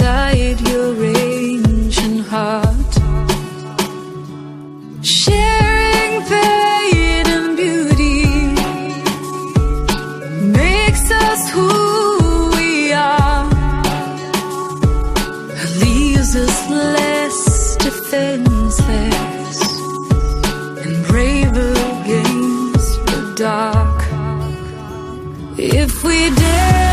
inside your ancient heart. Sharing pain and beauty makes us who we are, leaves us less defenseless and braver against the dark. If we dare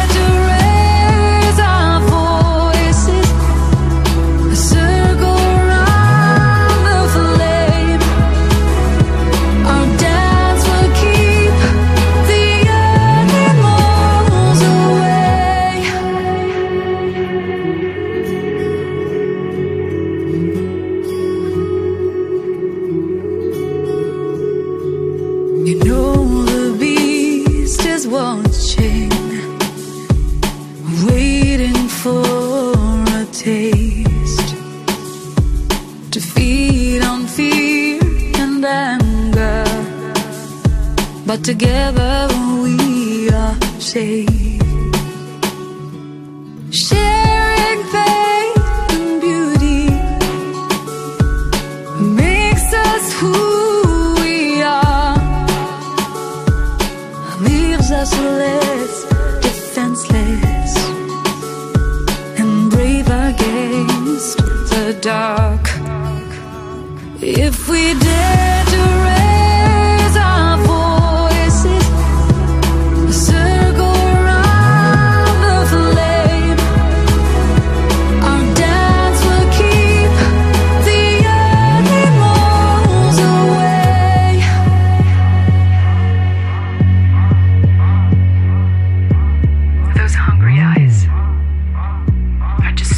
watching, waiting for a taste to feed on fear and anger. But together we are safe. Sharing faith and beauty makes us who defenseless and brave against the dark. If we dare I just